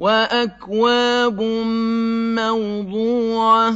وَأَكْوَابٌ مَّوْضُوعَةٌ